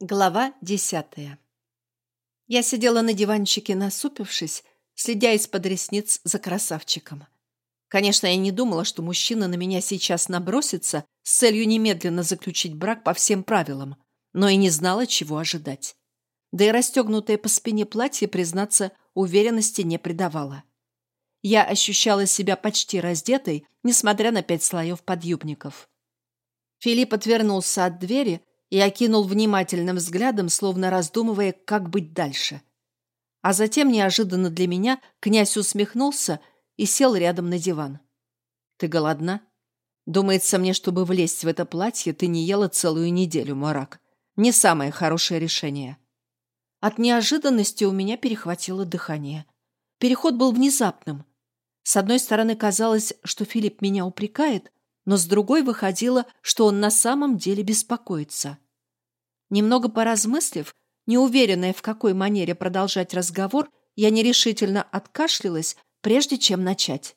Глава десятая Я сидела на диванчике, насупившись, следя из-под ресниц за красавчиком. Конечно, я не думала, что мужчина на меня сейчас набросится с целью немедленно заключить брак по всем правилам, но и не знала, чего ожидать. Да и расстегнутое по спине платье, признаться, уверенности не придавало. Я ощущала себя почти раздетой, несмотря на пять слоев подъюбников. Филипп отвернулся от двери, и окинул внимательным взглядом, словно раздумывая, как быть дальше. А затем, неожиданно для меня, князь усмехнулся и сел рядом на диван. «Ты голодна?» «Думается мне, чтобы влезть в это платье, ты не ела целую неделю, Марак. Не самое хорошее решение». От неожиданности у меня перехватило дыхание. Переход был внезапным. С одной стороны, казалось, что Филипп меня упрекает, но с другой выходило, что он на самом деле беспокоится. Немного поразмыслив, неуверенная, в какой манере продолжать разговор, я нерешительно откашлялась, прежде чем начать.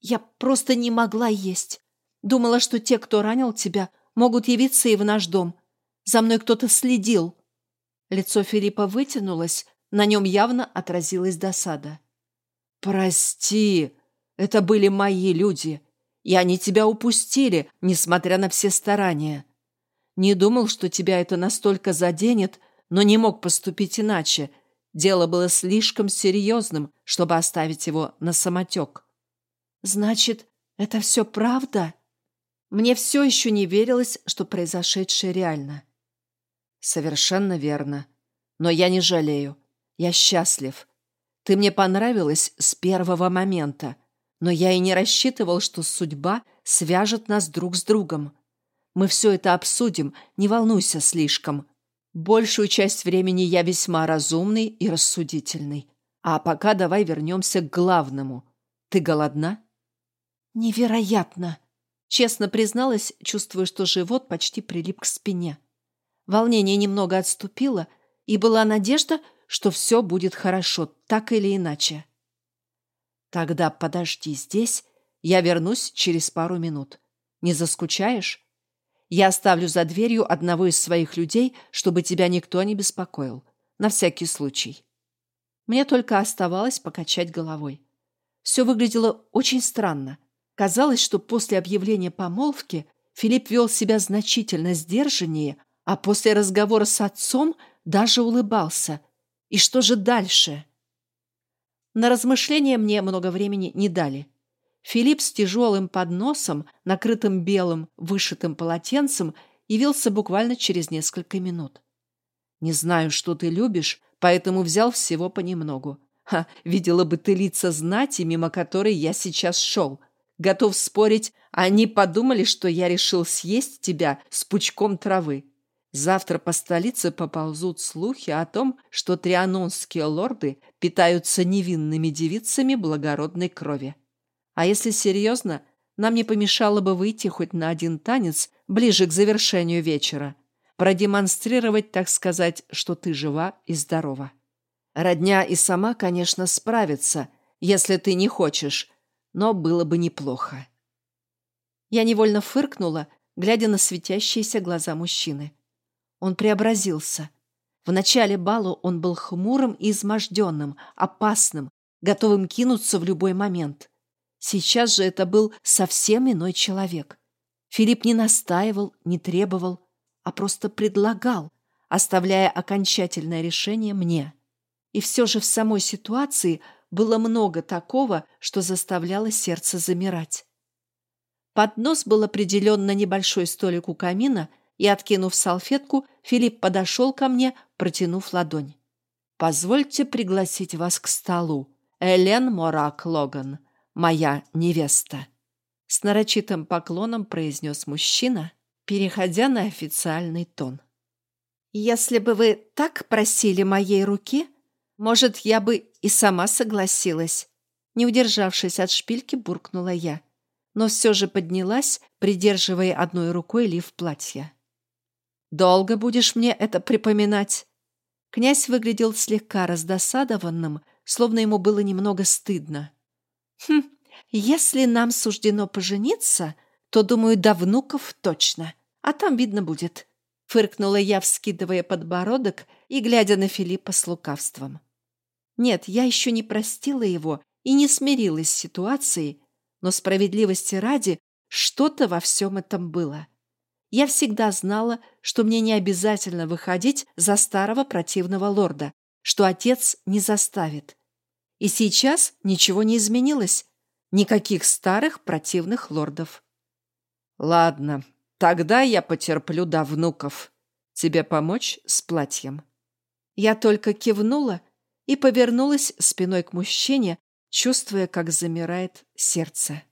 «Я просто не могла есть. Думала, что те, кто ранил тебя, могут явиться и в наш дом. За мной кто-то следил». Лицо Филиппа вытянулось, на нем явно отразилась досада. «Прости, это были мои люди и они тебя упустили, несмотря на все старания. Не думал, что тебя это настолько заденет, но не мог поступить иначе. Дело было слишком серьезным, чтобы оставить его на самотек. Значит, это все правда? Мне все еще не верилось, что произошедшее реально. Совершенно верно. Но я не жалею. Я счастлив. Ты мне понравилась с первого момента. Но я и не рассчитывал, что судьба свяжет нас друг с другом. Мы все это обсудим, не волнуйся слишком. Большую часть времени я весьма разумный и рассудительный. А пока давай вернемся к главному. Ты голодна? Невероятно! Честно призналась, чувствуя, что живот почти прилип к спине. Волнение немного отступило, и была надежда, что все будет хорошо, так или иначе. Тогда подожди здесь, я вернусь через пару минут. Не заскучаешь? Я оставлю за дверью одного из своих людей, чтобы тебя никто не беспокоил. На всякий случай. Мне только оставалось покачать головой. Все выглядело очень странно. Казалось, что после объявления помолвки Филипп вел себя значительно сдержаннее, а после разговора с отцом даже улыбался. И что же дальше? На размышления мне много времени не дали. Филипп с тяжелым подносом, накрытым белым вышитым полотенцем, явился буквально через несколько минут. «Не знаю, что ты любишь, поэтому взял всего понемногу. Ха, видела бы ты лица знати, мимо которой я сейчас шел. Готов спорить, они подумали, что я решил съесть тебя с пучком травы. Завтра по столице поползут слухи о том, что трианонские лорды питаются невинными девицами благородной крови. А если серьезно, нам не помешало бы выйти хоть на один танец ближе к завершению вечера, продемонстрировать, так сказать, что ты жива и здорова. Родня и сама, конечно, справится, если ты не хочешь, но было бы неплохо. Я невольно фыркнула, глядя на светящиеся глаза мужчины. Он преобразился. В начале бала он был хмурым и изможденным, опасным, готовым кинуться в любой момент. Сейчас же это был совсем иной человек. Филипп не настаивал, не требовал, а просто предлагал, оставляя окончательное решение мне. И все же в самой ситуации было много такого, что заставляло сердце замирать. Поднос был определен на небольшой столик у камина – и, откинув салфетку, Филипп подошел ко мне, протянув ладонь. «Позвольте пригласить вас к столу. Элен Морак Логан, моя невеста». С нарочитым поклоном произнес мужчина, переходя на официальный тон. «Если бы вы так просили моей руки, может, я бы и сама согласилась». Не удержавшись от шпильки, буркнула я, но все же поднялась, придерживая одной рукой лиф платья. Долго будешь мне это припоминать?» Князь выглядел слегка раздосадованным, словно ему было немного стыдно. «Хм, если нам суждено пожениться, то, думаю, до внуков точно, а там видно будет», — Фыркнула я, вскидывая подбородок и глядя на Филиппа с лукавством. Нет, я еще не простила его и не смирилась с ситуацией, но справедливости ради что-то во всем этом было. Я всегда знала, что мне не обязательно выходить за старого противного лорда, что отец не заставит. И сейчас ничего не изменилось. Никаких старых противных лордов. Ладно, тогда я потерплю до внуков. Тебе помочь с платьем? Я только кивнула и повернулась спиной к мужчине, чувствуя, как замирает сердце.